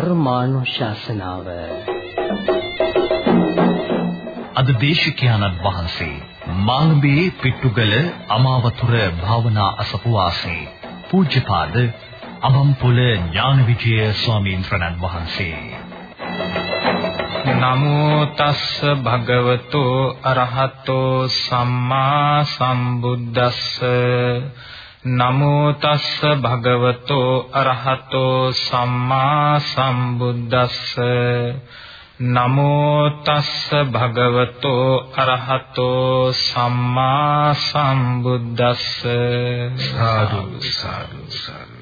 ධර්මානුශාසනාව. අද දේශිකානන් වහන්සේ මාළඹේ පිට්ටුගල අමාවතුර භාවනා අසපුවාසී පූජ්‍යපාද අබම්පොල ඥානවිජය ස්වාමීන් වහන්සේ. නමෝ තස්ස භගවතෝ අරහතෝ සම්මා සම්බුද්දස්ස නමෝ තස්ස භගවතෝ අරහතෝ සම්මා සම්බුද්දස්ස. නමෝ තස්ස භගවතෝ අරහතෝ සම්මා සම්බුද්දස්ස. සාදු සාදු සාදු.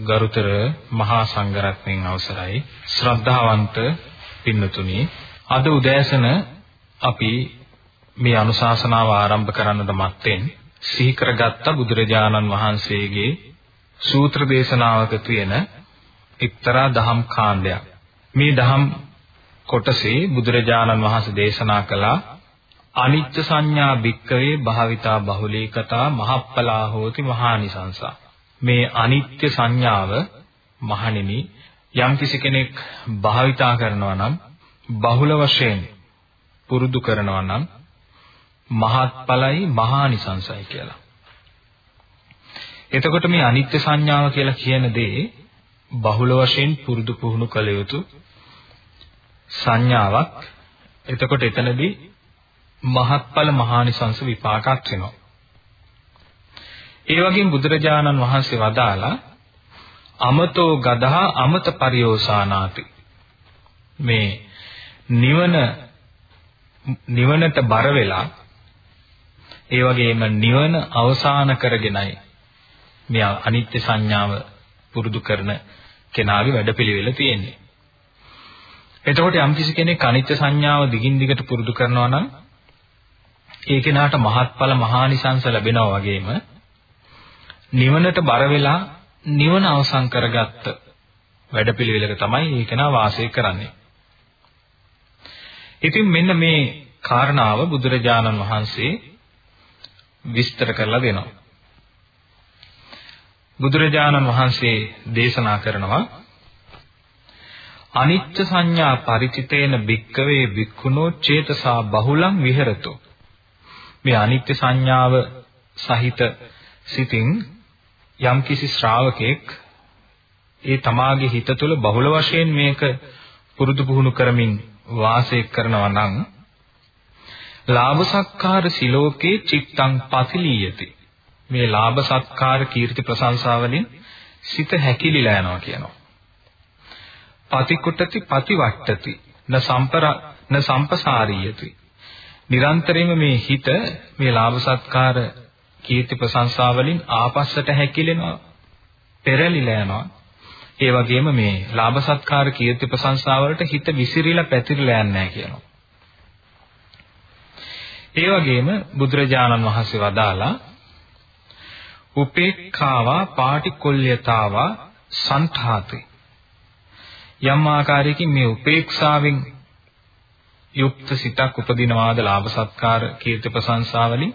ගරුතර මහා සංඝරත්නයන් අවසරයි. ශ්‍රද්ධාවන්ත පින්නතුනි අද උදෑසන අපි මේ අනුශාසනාව ආරම්භ කරන්නට මත්තෙන් සිහි කරගත්ත බුදුරජාණන් වහන්සේගේ සූත්‍ර දේශනාවක තියෙන එක්තරා දහම් කාණ්ඩයක්. මේ දහම් කොටසේ බුදුරජාණන් වහන්සේ දේශනා කළ අනිත්‍ය සංඥා භික්කවේ භාවිතා බහුලීකතා මහප්පලා හෝති මහානිසංසා. මේ අනිත්‍ය සංඥාව මහණෙනි යම්කිසි කෙනෙක් භාවිතා කරනවා නම් බහුල වශයෙන් පුරුදු කරනවා නම් මහත්ඵලයි මහානිසංසයි කියලා. එතකොට මේ අනිත්‍ය සංඥාව කියලා කියන දේ බහුල වශයෙන් පුරුදු පුහුණු කළ යුතු සංඥාවක්. එතකොට එතනදී මහත්ඵල මහානිසංස විපාකයක් වෙනවා. ඒ වගේම බුදුරජාණන් වහන්සේ වදාලා අමතෝ ගදහා අමත පරියෝසානාති මේ නිවන නිවනට බර වෙලා ඒ වගේම නිවන අවසාන කරගෙනයි මේ අනිත්‍ය සංඥාව පුරුදු කරන කෙනාගේ වැඩපිළිවෙල තියෙන්නේ. එතකොට යම්කිසි කෙනෙක් අනිත්‍ය සංඥාව දිගින් දිගට පුරුදු කරනවා නම් ඒ කෙනාට මහත්ඵල මහානිසංස ලැබෙනවා වගේම නිවනට බර වෙලා නිවන අවසන් කරගත්ත වැඩපිළිවෙලක තමයි ඒ කෙනා වාසය කරන්නේ. ඉතින් මෙන්න මේ කාරණාව බුදුරජාණන් වහන්සේ විස්තර කරලා දෙනවා. බුදුරජාණන් වහන්සේ දේශනා කරනවා අනිච්ච සංඥා ಪರಿචිතේන භික්කවේ භික්ඛුනෝ චේතසා බහුලං විහෙරතු මේ අනිත්‍ය සංඥාව සහිත සිතින් යම්කිසි ශ්‍රාවකෙක් ඒ තමාගේ හිත තුළ බහුල වශයෙන් මේක පුරුදු පුහුණු කරමින් වාසය කරනවා නම් ලාභ සත්කාර සිලෝකේ චිත්තං පතිලීයති. මේ ලාභ සත්කාර කීර්ති ප්‍රශංසා වලින් සිත හැකිලිලා යනවා කියනවා. පතිකුටති පතිවට්ටති න සම්පර න සම්පසාරීයති. නිරන්තරයෙන්ම මේ හිත මේ ලාභ සත්කාර කීර්ති ප්‍රශංසා වලින් ආපස්සට හැකිලෙනවා. පෙරලිලා යනවා. ඒ වගේම මේ ලාභ සත්කාර කීර්ති ප්‍රශංසා වලට හිත විසිරීලා පැතිරලා යන්නේ නැහැ කියනවා. ඒ වගේම බුදුරජාණන් වහන්සේ වදාලා උපේක්ඛාවා පාටිකොල්්‍යතාවා සංඨාති යම් ආකාරයකින් මේ උපේක්ෂාවෙන් යුක්ත සිතක් උපදිනවාද ලාභ සත්කාර කීර්ති ප්‍රශංසා වලින්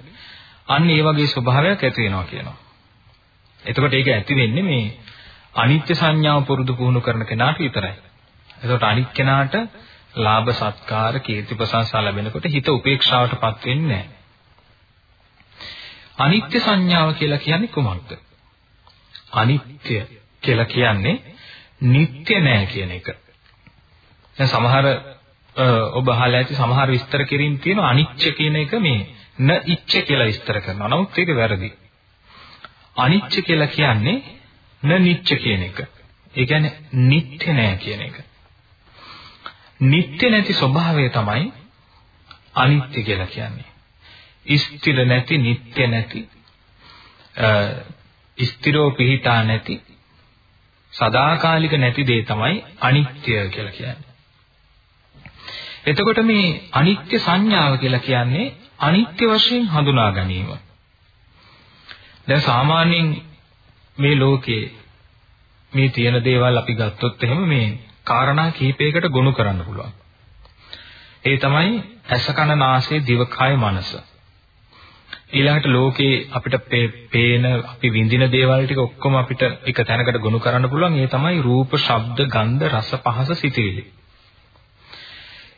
අන්න ඒ වගේ ස්වභාවයක් ඇති වෙනවා කියනවා. එතකොට ඒක ඇති වෙන්නේ මේ අනිත්‍ය සංඥාව පුරුදු පුහුණු කරන කෙනාට විතරයි. එතකොට අනිත් කෙනාට ලාභ සත්කාර කීර්ති ප්‍රශංසා ලැබෙනකොට හිත උපේක්ෂාවටපත් වෙන්නේ නැහැ. අනිත්‍ය සංඥාව කියලා කියන්නේ කොහොමද? අනිත්‍ය කියලා කියන්නේ නিত্য නැහැ කියන එක. දැන් සමහර ඔබ අහලා ඇති සමහර විස්තර කිරීම් තියෙන අනිච්ච කියන එක මේ න ඉච්ච කියලා විස්තර කරනවා. නමුත් ඒක වැරදි. අනිච්ච කියලා කියන්නේ න නිච්ච කියන එක. ඒ කියන්නේ නිත්‍ය නෑ කියන එක. නිට්ටය නැති ස්වභාවය තමයි අනිත්‍ය කියලා කියන්නේ. ස්ථිර නැති, නිට්ටය නැති, ස්ථිරෝ පිහිටා නැති, සදාකාලික නැති දේ තමයි අනිත්‍ය කියලා කියන්නේ. එතකොට මේ අනිත්‍ය සංඥාව කියලා කියන්නේ අනිත්‍ය වශයෙන් හඳුනා ගැනීම. දැන් සාමාන්‍යයෙන් මේ ලෝකේ මේ තියෙන දේවල් අපි ගත්තොත් එහෙම මේ කාරණා කිහිපයකට ගොනු කරන්න පුළුවන්. ඒ තමයි ඇස කන නාසය දිවකය මනස. ඊළඟට ලෝකේ අපිට පේන අපි විඳින දේවල් ටික ඔක්කොම අපිට එක තැනකට ගොනු කරන්න පුළුවන්. ඒ තමයි රූප, ශබ්ද, ගන්ධ, රස, පහස, සිතිවිලි.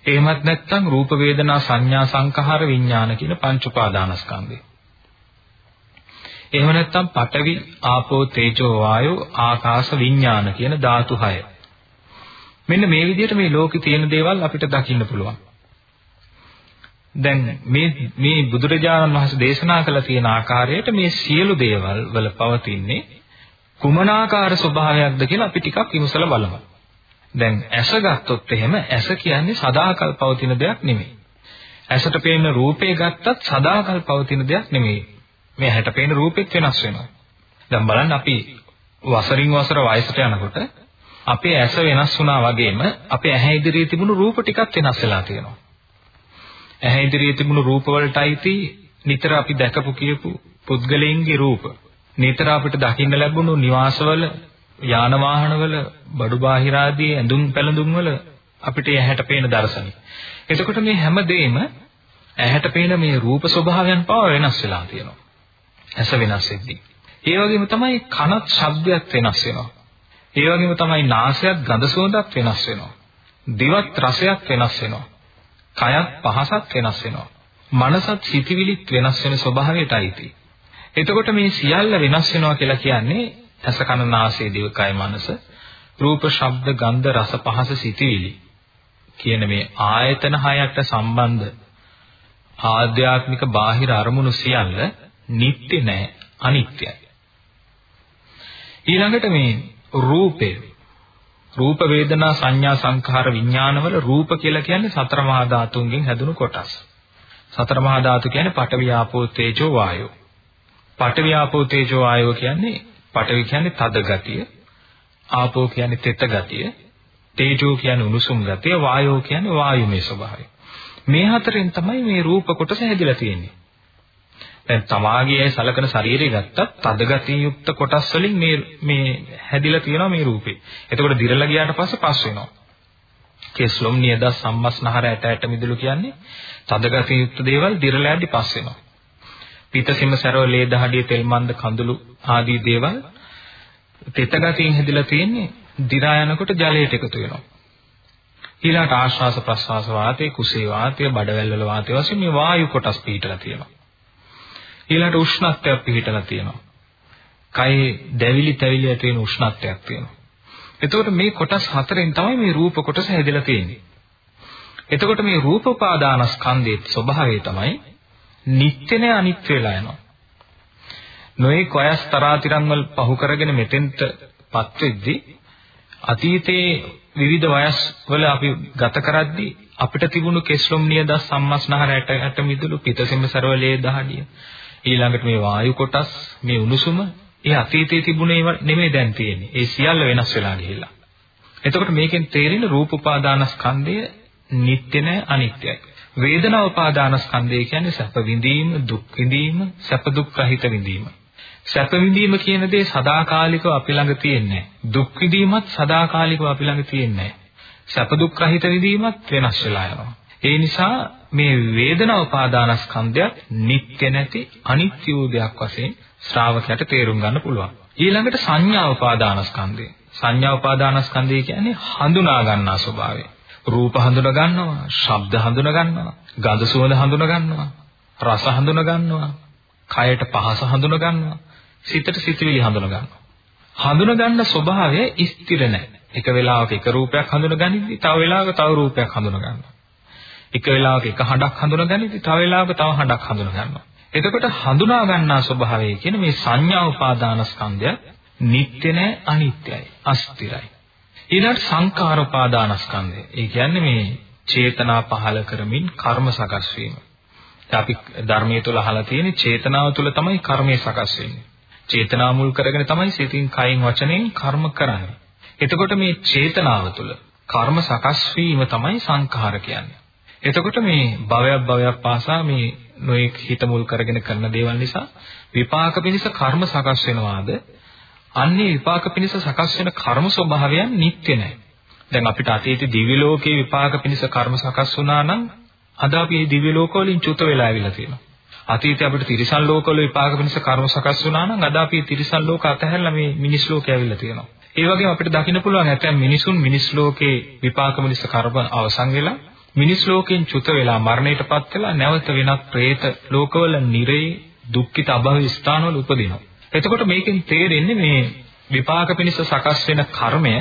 එහෙමත් නැත්නම් රූප වේදනා සංඥා සංඛාර විඥාන කියන පංච උපාදානස්කන්ධය. එහෙම නැත්නම් පඨවි ආපෝ තේජෝ වායෝ ආකාශ විඥාන කියන ධාතු 6. මෙන්න මේ විදිහට මේ ලෝකේ තියෙන දේවල් අපිට දකින්න පුළුවන්. දැන් මේ මේ බුදුරජාණන් වහන්සේ දේශනා කළ තියෙන ආකාරයට මේ සියලු දේවල් වල පවතින්නේ කුමනාකාර ස්වභාවයක්ද කියලා අපි ටිකක් විමසලා බලමු. දැන් ඇස ගත්තොත් එහෙම ඇස කියන්නේ සදාකල් පවතින දෙයක් නෙමෙයි. ඇසට පේන රූපේ ගත්තත් සදාකල් පවතින දෙයක් නෙමෙයි. මේ ඇහැට පේන රූපෙත් වෙනස් වෙනවා. දැන් බලන්න අපි වසරින් වසර වයසට යනකොට අපේ ඇස වෙනස් වුණා වගේම අපේ ඇහැ ඉදිරියේ තිබුණු රූප ටිකත් වෙනස් වෙලා තියෙනවා. ඇහැ ඉදිරියේ තිබුණු රූප වලටයි නිතර අපි දැකපු කියපු පුද්ගලයන්ගේ රූප. නිතර අපිට දකින්න ලැබුණු නිවාසවල යාන වාහනවල බඩු බාහිර ආදී ඇඳුම් පැළඳුම් වල අපිට ඇහැට පේන දර්ශනي. එතකොට මේ හැම දෙෙම ඇහැට පේන මේ රූප ස්වභාවයන් පාව වෙනස් වෙලා තියෙනවා. ඇස වෙනස් වෙද්දී. ඒ වගේම තමයි කනත් ශබ්දයක් වෙනස් වෙනවා. ඒ වගේම තමයි නාසයත් ගඳ සුවඳක් වෙනස් වෙනවා. දිවත් රසයක් වෙනස් වෙනවා. කයත් පහසක් වෙනස් වෙනවා. මනසත් සිතිවිලිත් වෙනස් වෙන ස්වභාවයටයි තියෙන්නේ. එතකොට මේ සියල්ල වෙනස් වෙනවා කියලා කියන්නේ ඇස කන නාසය දිවකය මනස රූප ශබ්ද ගන්ධ රස පහස සිතිවිලි කියන මේ ආයතන හයට සම්බන්ධ ආධ්‍යාත්මික බාහිර අරමුණු සියල්ල නිට්ටය නෑ අනිත්‍යයි ඊළඟට මේ රූපේ රූප වේදනා සංඥා සංඛාර විඥානවල රූප කියලා කියන්නේ සතර මහා ධාතුන්ගෙන් හැදුණු කොටස්. සතර මහා ධාතු කියන්නේ පඨවි ආපෝ තේජෝ වායෝ. පඨවි ආපෝ තේජෝ වායෝ කියන්නේ පඨවි කියන්නේ තද ගතිය, ආපෝ කියන්නේ තෙත ගතිය, තේජෝ කියන්නේ උණුසුම් ගතිය, වායෝ කියන්නේ වායුමය ස්වභාවය. මේ හතරෙන් තමයි මේ රූප කොටස හැදිලා තියෙන්නේ. දැන් තමාගේ සලකන ශරීරය ගත්තත් තද ගතිය යුක්ත කොටස් වලින් මේ මේ හැදිලා තියෙනවා මේ රූපේ. එතකොට දිරලා ගියාට පස්සේ පස් වෙනවා. කෙස්ලොම් නියද සම්මස්නහර ඇට ඇට මිදුළු කියන්නේ තද ගතිය යුක්ත දේවල් දිරලා යද්දි පස් වෙනවා. පිටසිම සරව ලේ දහඩිය තෙල් මන්ද කඳුළු ආදී දේවල් තෙත ගතියෙන් හැදිලා තියෙන්නේ දි รา යනකොට ජලයට එකතු වෙනවා. ඊළාට ආශ්වාස ප්‍රශ්වාස වාතය, කුසේ වාතය, බඩවැල් වල වාතය වශයෙන් මේ වායු කොටස් පිහිටලා තියෙනවා. ඊළාට උෂ්ණත්වයක් පිහිටලා තියෙනවා. කයේ දැවිලි තැවිලි ඇති වෙන උෂ්ණත්වයක් තියෙනවා. එතකොට මේ කොටස් හතරෙන් තමයි මේ රූප කොටස හැදිලා තියෙන්නේ. එතකොට මේ රූප උපාදානස්කන්ධයේ ස්වභාවය තමයි නිත්‍ය නැ අනිත්‍ය වෙලා යනවා. නොයේ කොයස් තරාතිරම් වල පහු කරගෙන මෙතෙන්ටපත් වෙද්දී අතීතයේ විවිධ වයස් වල අපි ගත කරද්දී අපිට තිබුණු කෙස්ලොම් නියද සම්මස්නහර ඇට ඇට මිදුළු පිටසෙම සරවලේ දහඩිය ඊළඟට මේ වායු කොටස් මේ උණුසුම ඒ අතීතයේ තිබුණේ නෙමෙයි දැන් තියෙන්නේ. ඒ සියල්ල වෙනස් වෙලා ගිහිල්ලා. එතකොට මේකෙන් තේරෙන රූප උපාදානස්කන්ධය නිට්ටය නැ අනිත්‍යයි. වේදනා උපාදානස්කන්ධය කියන්නේ සැප විඳීම, දුක් විඳීම, සැප දුක් රහිත විඳීම. සැප විඳීම කියන දේ සදාකාලිකව අපි ළඟ තියෙන්නේ දුක් විඳීමත් සදාකාලිකව අපි ළඟ තියෙන්නේ සැප දුක් රහිත විඳීමත් වෙනස් වෙලා යනවා. ඒ නිසා මේ වේදනා උපාදානස්කන්ධයත් නිට්ටය නැති අනිත්‍ය වූ දෙයක් වශයෙන් ශ්‍රාවකයාට තේරුම් ගන්න පුළුවන්. ඊළඟට සංඥා උපාදානස්කන්ධය. සංඥා උපාදානස්කන්ධය කියන්නේ හඳුනා ගන්නා ස්වභාවය. රූප හඳුනා ගන්නවා, ශබ්ද හඳුනා ගන්නවා, ගඳ සුවඳ හඳුනා ගන්නවා, රස හඳුනා ගන්නවා, කයට පහස හඳුනා ගන්නවා, සිතට සිතුවිලි හඳුනා ගන්නවා. හඳුනා ගන්න ස්වභාවය ස්ථිර නැහැ. එක වෙලාවක එක රූපයක් හඳුනගනිද්දි තව වෙලාවක තව රූපයක් හඳුනා ගන්නවා. එක වෙලාවක එක හඬක් හඳුනගනිද්දි තව වෙලාවක තව හඬක් හඳුනා ගන්නවා. එතකොට හඳුනා ගන්නා ස්වභාවය කියන මේ සංඥා උපාදාන ස්කන්ධය නිට්ටය නැහැ අනිත්‍යයි අස්තිරයි. ඊළඟට සංඛාර උපාදානස්කන්ධය. ඒ කියන්නේ මේ චේතනා පහල කරමින් කර්ම සකස් වීම. අපි ධර්මයේ තුල අහලා තියෙන චේතනාව තුල තමයි කර්මය සකස් වෙන්නේ. චේතනාව මුල් කරගෙන තමයි සිතින් කයින් වචනයෙන් කර්ම කරන්නේ. එතකොට මේ චේතනාව තුල කර්ම සකස් වීම තමයි සංඛාර කියන්නේ. එතකොට මේ භවයක් භවයක් පාසා මේ නොඑක් හිත මුල් කරගෙන කරන දේවල් නිසා විපාක පිණිස කර්ම සකස් වෙනවාද අන්නේ විපාක පිණිස සකස් වෙන කර්ම ස්වභාවයන් නිත්‍ය නැහැ. දැන් අපිට අතීත දිව්‍ය ලෝකයේ විපාක පිණිස කර්ම සකස් වුණා නම් අද අපි මේ දිව්‍ය ලෝක වලින් චුත වෙලා ආවිලා තියෙනවා. අතීතයේ අපිට තිරිසන් ලෝකවල විපාක වෙනස කර්ම සකස් වුණා නම් අද අපි තිරිසන් ලෝක අතහැරලා මේ මිනිස් ලෝකේ ඇවිල්ලා තියෙනවා. ඒ වගේම අපිට දකින්න පුළුවන් ඇතැම් මිනිසුන් මිනිස් ලෝකේ විපාක වෙනස කර්ම අවසන් වෙලා මිනිස් ලෝකෙන් චුත වෙලා මරණයටපත් වෙලා නැවත වෙනත් പ്രേත ලෝකවල නිරේ දුක්ඛිත අභව ස්ථානවල උපදිනවා. එතකොට මේකෙන් තේරෙන්නේ මේ විපාක පිණිස සකස් වෙන කර්මය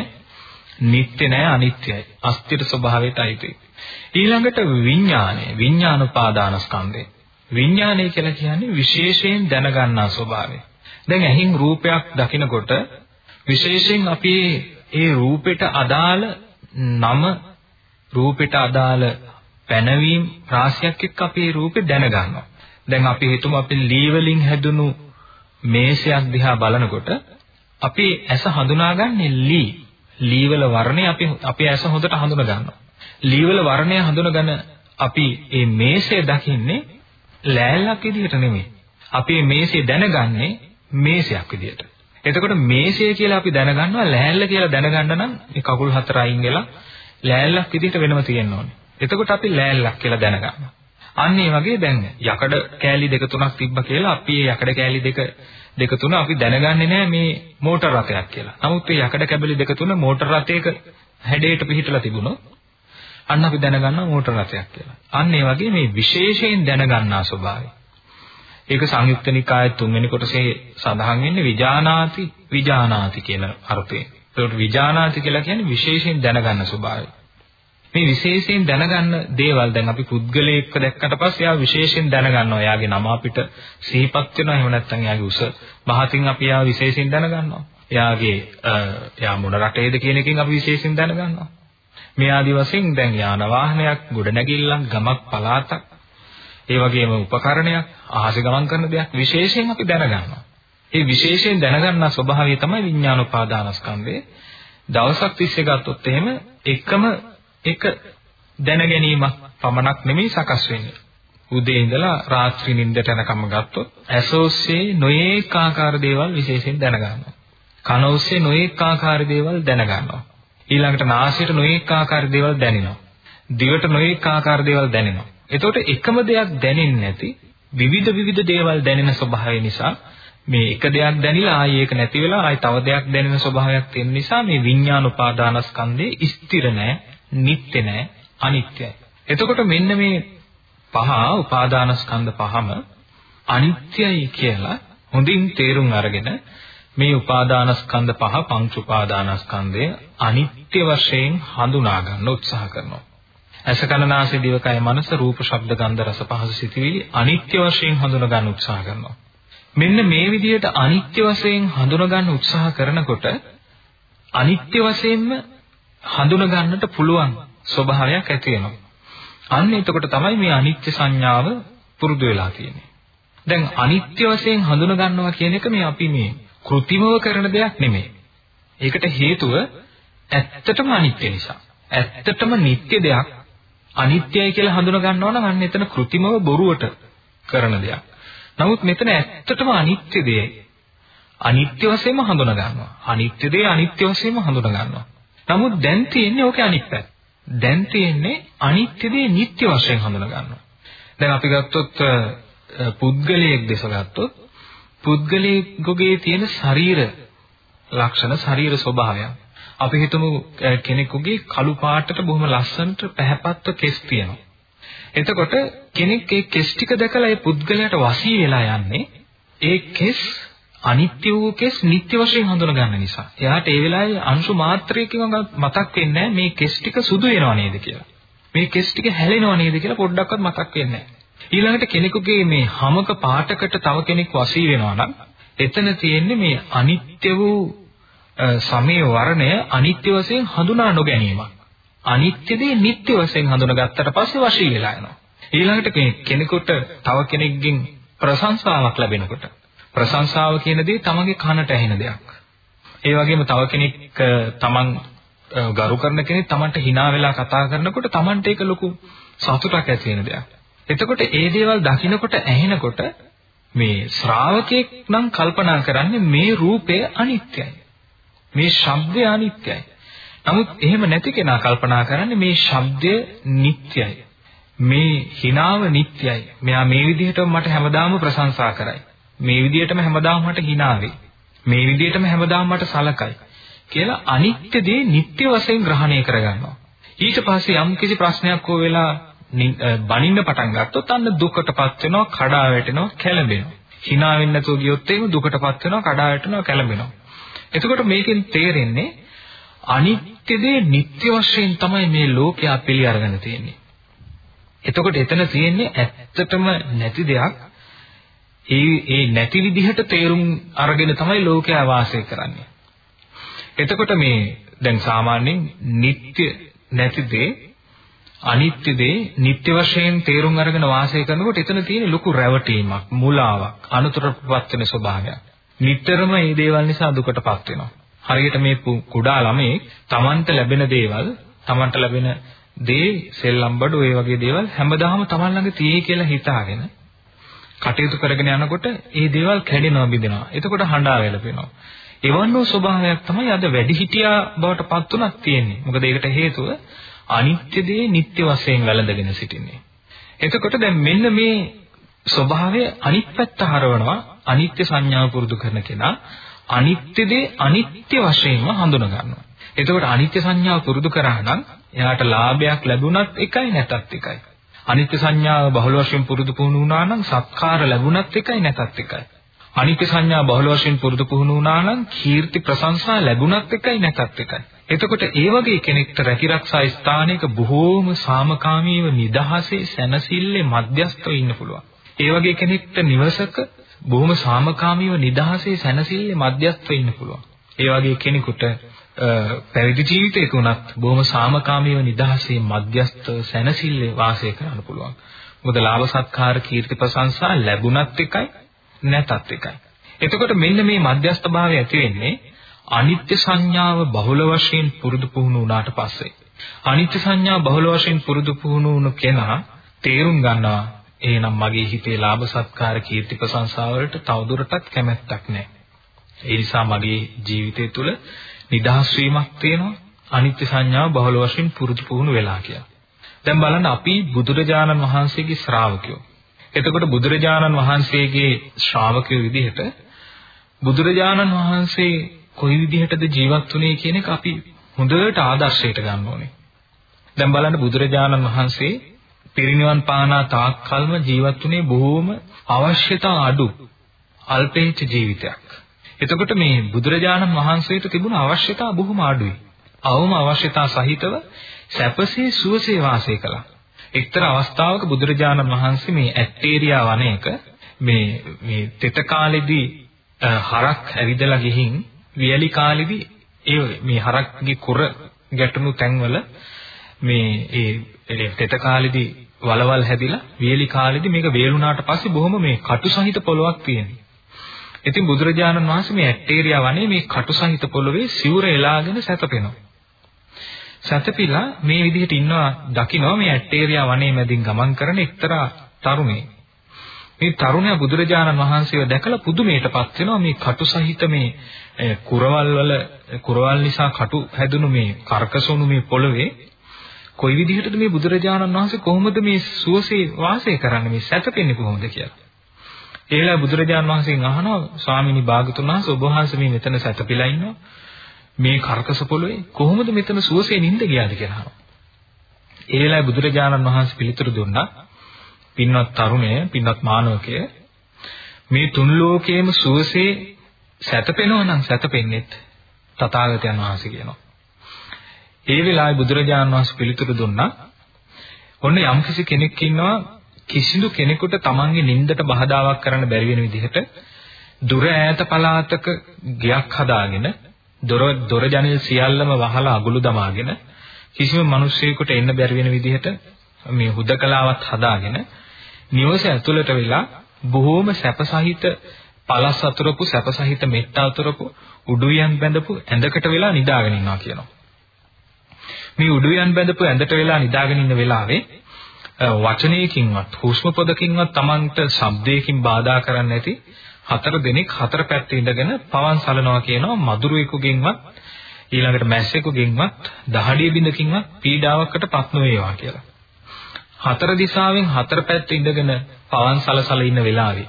නිට්ටය නෑ අනිත්‍යයි. අස්තිර ස්වභාවයට අයිතියි. ඊළඟට විඥානය, විඥානෝපාදානස්කන්ධය. විඥානය කියලා කියන්නේ විශේෂයෙන් දැනගන්නා ස්වභාවය. දැන් ඇහින් රූපයක් දකිනකොට විශේෂයෙන් අපි ඒ රූපෙට අදාළ නම රූපෙට අදාළ පැනවීම රාශියක් එක්ක අපි ඒ රූපේ දැනගන්නවා. දැන් අපි හිතමු අපි ලී වලින් හැදුණු මේසයක් දිහා බලනකොට අපි ඇස හඳුනාගන්නේ ලී. ලී වල වර්ණය අපි අපේ ඇස හොඳට හඳුනා ගන්නවා. ලී වල වර්ණය හඳුනගෙන අපි මේ මේසය දකින්නේ ලෑල්ලක් විදිහට නෙමෙයි. අපි මේ මේසය දැනගන්නේ මේසයක් විදිහට. එතකොට මේසය කියලා අපි දැනගන්නවා ලෑල්ල කියලා දැනගන්න නම් මේ කකුල් හතර අයින් වෙලා ලෑල්ලක් විදිහට වෙනම තියෙන්න ඕනේ. එතකොට අපි ලෑල්ලක් කියලා දැනගන්නවා. අන්න ඒ වගේ දැන් යකඩ කෑලි දෙක තුනක් තිබ්බ කියලා අපි මේ යකඩ කෑලි දෙක දෙක තුන අපි දැනගන්නේ නැහැ මේ මෝටර රථයක් කියලා. නමුත් මේ යකඩ කැබලි දෙක තුන මෝටර රථයක හැඩයට පිහිටලා තිබුණොත් අන්න අපි දැනගන්නවා මෝටර රථයක් කියලා. අන්න ඒ වගේ මේ විශේෂයෙන් දැනගන්නා ස්වභාවය. ඒක සංයුක්ත නිකායේ තුන්වෙනි කොටසේ සඳහන් වෙන්නේ විජානාති විජානාති කියන අර්ථයෙන්. ඒකට විජානාති කියලා කියන්නේ විශේෂයෙන් දැනගන්න ස්වභාවය. මේ විශේෂයෙන් දැනගන්න දේවල් දැන් අපි පුද්ගලයෙක්ව දැක්කට පස්සේ එයා විශේෂයෙන් දැනගන්නවා. එයාගේ නම අපිට සිහිපත් වෙනවා. එහෙම නැත්නම් එයාගේ උස මහතින් අපි එයා විශේෂයෙන් දැනගන්නවා. එයාගේ එයා මොන රටේද කියන එකෙන් අපි විශේෂයෙන් දැනගන්නවා. මේ ආදි වශයෙන් දැන් යාන වාහනයක්, ගොඩනැගිල්ලක්, ගමක්, පළාතක්, ඒ වගේම උපකරණයක්, අහසේ ගමන් කරන දෙයක් විශේෂයෙන් අපි දැනගන්නවා. ඒ විශේෂයෙන් දැනගන්නා ස්වභාවය තමයි විඥානෝපාදානස්කන්ධය. දවසක් තිස්සේ ගත්තොත් එහෙම එකම එක දැන ගැනීමක් පමණක් නෙමෙයි සකස් වෙන්නේ. උදේ ඉඳලා රාත්‍රී නිින්දට යනකම් ගත්තොත් ඇසෝස්සේ නොයේක ආකාර දේවල් විශේෂයෙන් දැනගන්නවා. කන ඔස්සේ නොයේක ආකාර දේවල් දැනගන්නවා. ඊළඟට නාසයට නොයේක ආකාර දේවල් දැනෙනවා. දිවට නොයේක ආකාර දේවල් දැනෙනවා. එතකොට එකම දෙයක් දැනෙන්නේ නැති විවිධ විවිධ දේවල් දැනෙන ස්වභාවය නිසා මේ එක දෙයක් දැනිලා ආයි ඒක නැති වෙලා ආයි තව දෙයක් දැනෙන ස්වභාවයක් තියෙන නිසා මේ විඥාන උපාදානස්කන්ධේ ස්ථිර නැහැ, නිට්ටය නැහැ, අනිත්‍යයි. එතකොට මෙන්න මේ පහ උපාදානස්කන්ධ පහම අනිත්‍යයි කියලා හොඳින් තේරුම් අරගෙන මේ උපාදානස්කන්ධ පහ පංච උපාදානස්කන්ධය අනිත්‍ය වශයෙන් හඳුනා ගන්න උත්සාහ කරනවා. ඇස කන නාසය දිවකය මනස රූප ශබ්ද ගන්ධ රස පහස සිතිවිලි අනිත්‍ය වශයෙන් හඳුනා ගන්න උත්සාහ කරනවා. මෙන්න මේ විදිහට අනිත්‍ය වශයෙන් හඳුනා ගන්න උත්සාහ කරනකොට අනිත්‍ය වශයෙන්ම හඳුනා ගන්නට පුළුවන් ස්වභාවයක් ඇති වෙනවා. අන්න එතකොට තමයි මේ අනිත්‍ය සංඥාව පුරුදු වෙලා තියෙන්නේ. දැන් අනිත්‍ය වශයෙන් හඳුනා ගන්නවා කියන එක මේ අපි මේ કૃතිමව කරන දෙයක් නෙමෙයි. ඒකට හේතුව ඇත්තටම අනිත්‍ය නිසා. ඇත්තටම නිට්ටය දෙයක් අනිත්‍යයි කියලා හඳුනා ගන්නවා නම් අන්න එතන કૃතිමව බොරුවට කරන දෙයක්. නමුත් මෙතන ඇත්තටම අනිත්‍ය දෙයයි. අනිත්‍ය වශයෙන්ම හඳුනා ගන්නවා. අනිත්‍ය දේ අනිත්‍ය වශයෙන්ම හඳුනා ගන්නවා. නමුත් දැන් තියෙන්නේ ඕකේ අනිත් පැත්ත. දැන් තියෙන්නේ අනිත්‍ය දේ නිට්ටය වශයෙන් හඳුනා ගන්නවා. දැන් අපි ගත්තොත් පුද්ගලයෙක් දෙස ගත්තොත් පුද්ගලයෙකුගේ තියෙන ශරීර ලක්ෂණ ශරීර ස්වභාවයන් අපි හිතමු කෙනෙකුගේ කළු පාටට බොහොම ලස්සනට පැහැපත්ව කෙස් තියෙනවා. එතකොට කෙනෙක් ඒ කෙස් ටික දැකලා ඒ පුද්ගලයාට වසී වෙලා යන්නේ ඒ කෙස් අනිත්‍ය වූ කෙස් නිට්ටය වශයෙන් හඳුනා ගන්න නිසා. එයාට ඒ වෙලාවේ අංශු මාත්‍රයකින් මතක් වෙන්නේ මේ කෙස් ටික සුදු වෙනව නේද කියලා. මේ කෙස් ටික හැලෙනව නේද කියලා පොඩ්ඩක්වත් මතක් වෙන්නේ ඊළඟට කෙනෙකුගේ මේ හමක පාටකට තව කෙනෙක් වසී වෙනවා නම් එතන තියෙන්නේ මේ අනිත්‍ය වූ සමේ වර්ණය අනිත්‍ය වශයෙන් හඳුනා නොගැනීමක්. අනිත්‍ය දේ නිට්ටය වශයෙන් හඳුනාගත්තට පස්සේ වශී වෙලා යනවා. ඊළඟට කෙනෙකුට තව කෙනෙක්ගෙන් ප්‍රශංසාවක් ලැබෙනකොට ප්‍රශංසාව කියන දේ තමන්ගේ කනට ඇහෙන දෙයක්. ඒ වගේම තව කෙනෙක් තමන් ගරු කරන කෙනෙක් තමන්ට hina වෙලා කතා කරනකොට තමන්ට ඒක ලොකු සතුටක් ඇති වෙන දෙයක්. එතකොට ඒ දේවල් දකිනකොට ඇහෙනකොට මේ ශ්‍රාවකෙක් නම් කල්පනා කරන්නේ මේ රූපය අනිත්‍යයි. මේ ශබ්දය අනිත්‍යයි. නමුත් එහෙම නැති කෙනා කල්පනා කරන්නේ මේ ශබ්දය නිට්ටයයි. මේ හිනාව නිට්ටයයි. මෙයා මේ විදිහටම මට හැමදාම ප්‍රශංසා කරයි. මේ විදිහටම හැමදාම මට හිනාවේ. මේ විදිහටම හැමදාම මට සලකයි. කියලා අනිත්‍ය දේ නිට්ටය වශයෙන් ග්‍රහණය කරගන්නවා. ඊට පස්සේ යම් කිසි ප්‍රශ්නයක් හෝ වෙලා බනින්න පටන් ගත්තොත් අන්න දුකටපත් වෙනවා, කඩා වැටෙනවා, කැළඹෙනවා. hina වෙන්න නැතුව ගියොත් එහෙම දුකටපත් වෙනවා, කඩා වැටෙනවා, කැළඹෙනවා. එතකොට මේකෙන් තේරෙන්නේ අනිත්‍ය දේ නිට්ටය වශයෙන් තමයි මේ ලෝකයා පිළි අරගෙන තියෙන්නේ. එතකොට එතන තියෙන්නේ ඇත්තටම නැති දෙයක්. ඒ ඒ නැති විදිහට තේරුම් අරගෙන තමයි ලෝකයා වාසය කරන්නේ. එතකොට මේ දැන් සාමාන්‍යයෙන් නিত্য නැති දේ අනිත්‍ය දේ නිත්‍ය වශයෙන් තේරුම් අරගෙන වාසය කරනකොට එතන තියෙන ලොකු රැවටීමක් මුලාවක් අනුතරපත් වෙන ස්වභාවයක් නිටතරම මේ දේවල් නිසා දුකටපත් වෙනවා හරියට මේ කුඩා ළමේ Tamanට ලැබෙන දේවල් Tamanට ලැබෙන දේ සෙල්ලම් බඩු ඒ වගේ දේවල් හැමදාම Taman ළඟ තියෙයි කියලා හිතාගෙන කටයුතු කරගෙන යනකොට ඒ දේවල් කැඩෙනවා බිඳෙනවා එතකොට හඬා වැළපෙනවා එවන් වූ ස්වභාවයක් තමයි අද වැඩිහිටියා බවට පත් උනක් තියෙන්නේ. මොකද ඒකට හේතුව අනිත්‍ය දේ නිට්ටය වශයෙන් වැළඳගෙන සිටින්නේ. එතකොට දැන් මෙන්න මේ ස්වභාවය අනිත් පැත්ත හරවනවා අනිත්‍ය සංඥාව පුරුදු කරන කෙනා අනිත්‍ය දේ අනිත්‍ය වශයෙන්ම හඳුන ගන්නවා. එතකොට අනිත්‍ය සංඥාව පුරුදු කරා නම් එයාට ලාභයක් ලැබුණත් එකයි නැතත් එකයි. අනිත්‍ය සංඥාව බහුල වශයෙන් පුරුදු පුහුණු වුණා නම් සත්කාර ලැබුණත් එකයි නැතත් එකයි. අනිත්‍ය සංඥා බහුල වශයෙන් පුරුදු පුහුණු වුණා නම් කීර්ති ප්‍රශංසා ලැබුණත් එකයි නැතත් එකයි. එතකොට ඒ වගේ කෙනෙක්ට රැකිරක්ෂා ස්ථානයක බොහෝම සාමකාමීව නිදහසේ සැනසille මධ්‍යස්තව ඉන්න පුළුවන්. ඒ වගේ කෙනෙක්ට නිවසක බොහොම සාමකාමීව නිදහසේ සැනසille මධ්‍යස්තව ඉන්න පුළුවන්. ඒ වගේ කෙනෙකුට පැවිදි ජීවිතයක උනත් බොහොම සාමකාමීව නිදහසේ මධ්‍යස්තව සැනසille වාසය කරන්න පුළුවන්. මොකද ලාභ සත්කාර කීර්ති ප්‍රශංසා ලැබුණත් එකයි නැතත් එකයි. එතකොට මෙන්න මේ මධ්‍යස්ථ භාවය ඇති වෙන්නේ අනිත්‍ය සංඥාව බහුල වශයෙන් පුරුදු පුහුණු වුණාට පස්සේ. අනිත්‍ය සංඥා බහුල වශයෙන් පුරුදු පුහුණු වුණු කෙනා තේරුම් ගන්නවා එහෙනම් මගේ හිතේ ලාභ සත්කාර කීර්ති ප්‍රශංසා වලට තවදුරටත් කැමැත්තක් නැහැ. ඒ නිසා මගේ ජීවිතය තුළ නිදහස් වීමක් තියෙනවා අනිත්‍ය සංඥාව බහුල වශයෙන් පුරුදු පුහුණු වෙලා කියලා. දැන් බලන්න අපි බුදුරජාණන් වහන්සේගේ ශ්‍රාවකයෝ. එතකොට බුදුරජාණන් වහන්සේගේ ශ්‍රාවකයෝ විදිහට බුදුරජාණන් වහන්සේ කොයි විදිහටද ජීවත් වුනේ කියන එක අපි හොඳට ආදර්ශයට ගන්න ඕනේ. දැන් බලන්න බුදුරජාණන් වහන්සේ පිරිනිවන් පානා තාක් කල්ම ජීවත් වුනේ බොහෝම අවශ්‍යතා අඩු අල්පේච්ඡ ජීවිතයක්. එතකොට මේ බුදුරජාණන් වහන්සේට තිබුණ අවශ්‍යතා බොහොම අඩුයි. අවම අවශ්‍යතා සහිතව සැපසේ සුවසේ වාසය කළා. එක්තරා අවස්ථාවක බුදුරජාණන් වහන්සේ මේ ඇටේරියා වනයේක මේ මේ තෙත කාලෙදී හරක් ඇවිදලා ගිහින් වියලි කාලෙදී ඒ මේ හරක්ගේ කුර ගැටුණු තැන්වල මේ ඒ තෙත කාලෙදී වලවල් හැදිලා වියලි කාලෙදී මේක වේලුණාට පස්සේ බොහොම මේ කටු සහිත පොලොක් තියෙනවා. ඉතින් බුදුරජාණන් වහන්සේ මේ ඇටේරියා වනේ මේ කටු සහිත පොළවේ සිවුර එලාගෙන සැතපෙනවා. සැතපීලා මේ විදිහට ඉන්නවා දකින්නවා මේ ඇටේරියා වනේ මැදින් ගමන් කරන එක්තරා තරුණයෙක්. මේ තරුණයා බුදුරජාණන් වහන්සේව දැකලා පුදුමයටපත් වෙනවා මේ කටු සහිත මේ කුරවල් වල කුරවල් නිසා කටු හැදුණු මේ කර්කසොණු මේ පොළවේ කොයි විදිහටද මේ බුදුරජාණන් වහන්සේ කොහොමද මේ සුවසේ වාසය කරන්නේ මේ සැතපෙන්නේ කොහොමද කියලා. ඒලා බුදුරජාණන් වහන්සේගෙන් අහනවා ස්වාමීනි භාගතුන් වහන්සේ ඔබ වහන්සේ මේ මෙතන සැතපීලා ඉන්නවා මේ කර්කස පොළවේ කොහොමද මෙතන සුවසේ නිින්ද ගියාද කියලා අහනවා. ඒ වෙලාවේ බුදුරජාණන් වහන්සේ පිළිතුරු දුන්නා පින්වත් තරුණය පින්වත් මානවකය මේ තුන් ලෝකයේම සුවසේ සැතපෙනවා නම් සැතපෙන්නේත් තථාගතයන් වහන්සේ කියනවා. ඒ වෙලාවේ බුදුරජාණන් වහන්සේ පිළිතුරු දුන්නා ඔන්න යම්කිසි කෙනෙක් ඉන්නවා කිසිදු කෙනෙකුට තමන්ගේ නිින්දට බාධාවක් කරන්න බැරි වෙන විදිහට දුර ඈත පළාතක ගයක් හදාගෙන දොර දොර ජනෙල් සියල්ලම වහලා අගුළු දමාගෙන කිසිම මිනිසෙකුට එන්න බැරි වෙන විදිහට මේ හුදකලාවත් හදාගෙන නිවස ඇතුළට වෙලා බොහෝම සැපසහිත පළස් අතුරපු සැපසහිත මෙට්ට අතුරපු උඩුයන් බැඳපු ඇඳකට වෙලා නිදාගෙන ඉන්නවා කියනවා. මේ උඩුයන් බැඳපු ඇඳට වෙලා නිදාගෙන ඉන්න වෙලාවේ වචනයකින්වත් හුස්ම පොදකින්වත් Tamanට ශබ්දයකින් බාධා කරන්නේ නැති හතර දෙනෙක් හතර පැත්තේ ඉඳගෙන පවන් සලනවා කියනවා මදුරුවෙකුගෙන්වත් ඊළඟට මැස්සෙකුගෙන්වත් දහඩිය බින්දකින්වත් පීඩාවකට පත් නොවේවා කියලා. හතර දිශාවෙන් හතර පැත්ත ඉඳගෙන පවන් සලසල ඉන්න වෙලාවේ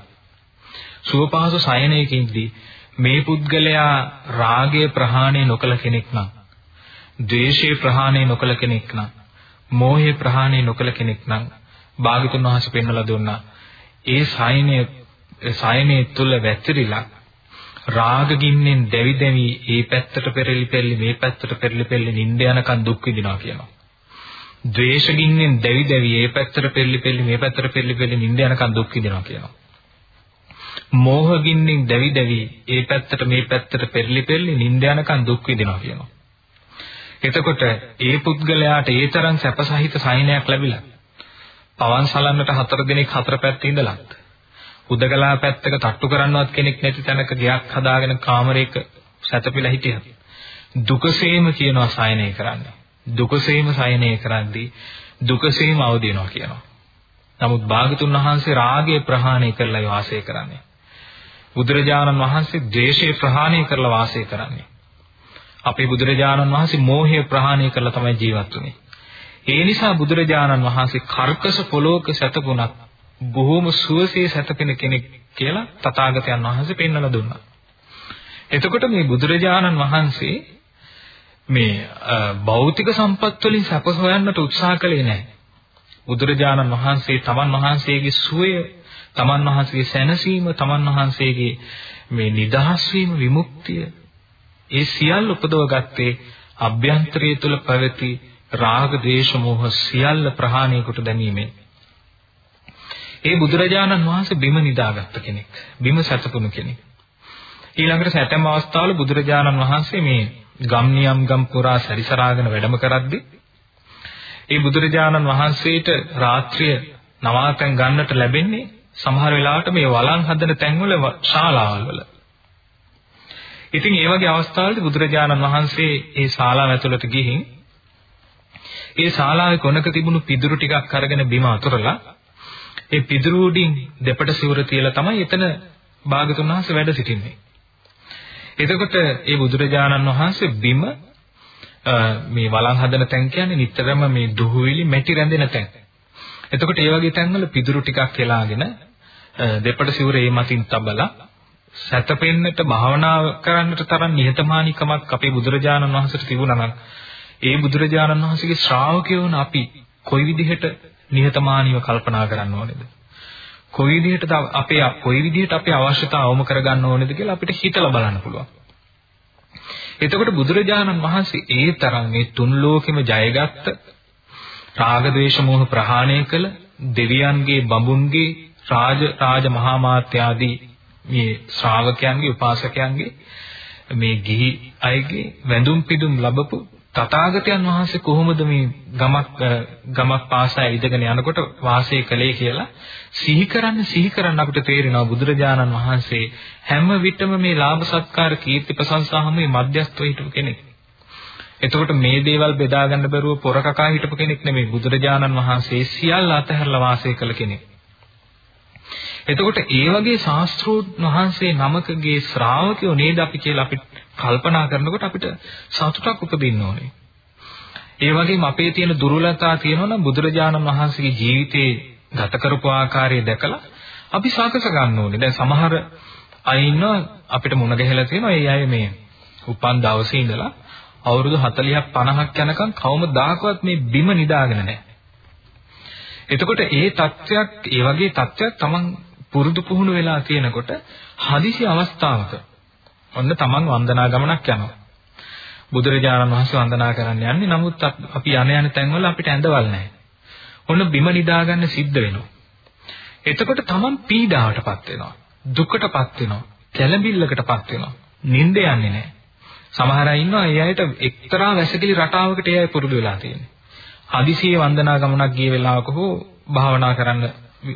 සුවපහසු සයනයකින්දී මේ පුද්ගලයා රාගය ප්‍රහාණය නොකළ කෙනෙක් නම් ද්වේෂය ප්‍රහාණය නොකළ කෙනෙක් නම් මෝහය ප්‍රහාණය නොකළ කෙනෙක් නම් භාගතුන් වහන්සේ පෙන්වලා දුන්නා ඒ සයනය සයනයේ තුල වැතිරිලා රාග ගින්නෙන් දැවි දැවි ඒ පැත්තට පෙරලි පෙරලි මේ පැත්තට පෙරලි පෙරලි නිින්ද යනකන් දුක් විඳිනවා කියනවා. ද්වේෂ ගින්නෙන් දැවි දැවි ඒ පැත්තට පෙරලි පෙරලි මේ පැත්තට පෙරලි පෙරලි නිින්ද යනකන් දුක් විඳිනවා කියනවා. මෝහ ගින්නෙන් දැවි දැවි ඒ පැත්තට මේ පැත්තට පෙරලි පෙරලි නිින්ද යනකන් දුක් විඳිනවා කියනවා. එතකොට ඒ පුද්ගලයාට ඒ තරම් සැපසහිත සයිනයක් ලැබිලා පවන් සලන්නට හතර දිනක් හතර පැත්තේ ඉඳලා උදකලා පැත්තක තට්ටු කරන්නවත් කෙනෙක් නැති තැනක ගයක් හදාගෙන කාමරයක සැතපීලා හිටියා. දුකසේම කියනවා සයනය කරන්න. දුකසේම සයනය කරද්දී දුකසේම අවදි වෙනවා කියනවා. නමුත් භාගතුන් වහන්සේ රාගය ප්‍රහාණය කරලා වාසය කරන්නේ. බුදුරජාණන් වහන්සේ ද්වේෂය ප්‍රහාණය කරලා වාසය කරන්නේ. අපේ බුදුරජාණන් වහන්සේ මෝහය ප්‍රහාණය කරලා තමයි ජීවත් වුනේ. ඒ නිසා බුදුරජාණන් වහන්සේ කර්කස පොලෝක සැතපුණත් බොහෝම සුවසේ සැතපෙන කෙනෙක් කියලා තථාගතයන් වහන්සේ පෙන්වලා දුන්නා. එතකොට මේ බුදුරජාණන් වහන්සේ මේ භෞතික සම්පත් වලින් සැප හොයන්නට උත්සාහ කළේ නැහැ. බුදුරජාණන් වහන්සේ තමන් වහන්සේගේ සුවය, තමන් වහන්සේගේ සැනසීම, තමන් වහන්සේගේ මේ නිදහස් වීම විමුක්තිය ඒ සියල්ල උපදව ගත්තේ අභ්‍යන්තරය තුල පැවති රාග, දේශ, මොහ සියල්ල ප්‍රහාණය කොට දැමීමෙන්. ඒ බුදුරජාණන් වහන්සේ බිම නිදාගත්ත කෙනෙක්. බිම සැතපුණු කෙනෙක්. ඊළඟට සැතැම් අවස්ථාවල බුදුරජාණන් වහන්සේ මේ ගම්නියම් ගම් පුරා සැරිසරාගෙන වැඩම කරද්දී ඒ බුදුරජාණන් වහන්සේට රාත්‍රිය නවාතැන් ගන්නට ලැබෙන්නේ සමහර වෙලාවට මේ වළං හදන තැන්වල ශාලාවල් වල. ඉතින් ඒ වගේ අවස්ථාවලදී බුදුරජාණන් වහන්සේ ඒ ශාලාව ඇතුළට ගිහින් ඒ ශාලාවේ කොනක තිබුණු පිදුරු ටිකක් අරගෙන බිම අතුරලා ඒ පිදුරු උඩින් දෙපට සිවුර තියලා තමයි එතන භාගතුන් වහන්සේ වැඩ සිටින්නේ. එතකොට ඒ බුදුරජාණන් වහන්සේ බිම මේ වළං හදන තැන් කියන්නේ නිතරම මේ දුහුවිලි මැටි රැඳෙන තැන්. එතකොට ඒ වගේ තැන්වල පිදුරු ටිකක් එලාගෙන දෙපට සිවුර ඒ මතින් තබලා සැතපෙන්නට භාවනා කරන්නට තරම් නිහතමානීකමක් අපේ බුදුරජාණන් වහන්සේට තිබුණා නම් ඒ බුදුරජාණන් වහන්සේගේ ශ්‍රාවකයෝ වන අපි කොයි විදිහට නිහතමානීව කල්පනා කරන්න ඕනේද? කොයි විදිහටද අපේ කොයි විදිහට අපේ අවශ්‍යතාව අවම කරගන්න ඕනේද කියලා අපිට හිතලා බලන්න පුළුවන්. එතකොට බුදුරජාණන් වහන්සේ ඒ තරම් මේ තුන් ලෝකෙම ජයගත්ත රාග ద్వේෂ මෝහ ප්‍රහාණය කළ දෙවියන්ගේ බඹුන්ගේ රාජ රාජ මහා මාත්‍යාදී මේ ශ්‍රාවකයන්ගේ උපාසකයන්ගේ මේ ගිහි අයගේ වැඳුම් පිදුම් ලැබපු තථාගතයන් වහන්සේ කොහොමද මේ ගමක් ගමක් පාසා ඉදගෙන යනකොට වාසය කළේ කියලා සිහි කරන්න සිහි කරන්න අපිට තේරෙනවා බුදුරජාණන් වහන්සේ හැම විටම මේ ලාභ සත්කාර කීර්ති ප්‍රශංසා හැමේ මධ්‍යස්ථව හිටපු කෙනෙක්. එතකොට මේ දේවල් බෙදා ගන්න බැරුව පොරකකා හිටපු කෙනෙක් නෙමෙයි බුදුරජාණන් වහන්සේ සියල්ල අතහැරලා වාසය කළ කෙනෙක්. එතකොට ඒ වගේ ශාස්ත්‍රෝත් වහන්සේ නමකගේ ශ්‍රාවකයෝ නේද අපි කියලා අපිට කල්පනා කරනකොට අපිට සතුටක් උපදින්න ඕනේ. ඒ වගේම අපේ තියෙන දුර්වලතා තියෙනවා නම් බුදුරජාණන් වහන්සේගේ ජීවිතේ ගත කරපු ආකාරය දැකලා අපි සාකස ගන්න ඕනේ. දැන් සමහර අය ඉන්නවා අපිට මුණ ගැහිලා තියෙනවා. ඒ අය මේ උපන් දවසේ ඉඳලා අවුරුදු 40ක් 50ක් යනකම් කවමදාකවත් මේ බිම නිදාගෙන නැහැ. එතකොට ඒ தත්වයක් ඒ වගේ தත්වයක් Taman පුරුදු පුහුණු වෙලා තියෙනකොට හදිසි අවස්ථාවක ඔන්න Taman වන්දනා ගමනක් යනවා. බුදුරජාණන් වහන්සේ වන්දනා කරන්න යන්නේ නමුත් අපි යන යන තැන්වල අපිට ඇඳවල් නැහැ. ඔන්න බිම නිදා ගන්න සිද්ධ වෙනවා. එතකොට Taman පීඩාවටපත් වෙනවා. දුකටපත් වෙනවා. කැළඹිල්ලකටපත් වෙනවා. නිින්ද යන්නේ නැහැ. සමහර අය ඉන්නවා ඒ අයට එක්තරා වැසකිලි රටාවකට ඒ අය පුරුදු වෙලා තියෙන්නේ. හදිසියේ වන්දනා ගමනක් ගිය වෙලාවක හෝ භාවනා කරන්න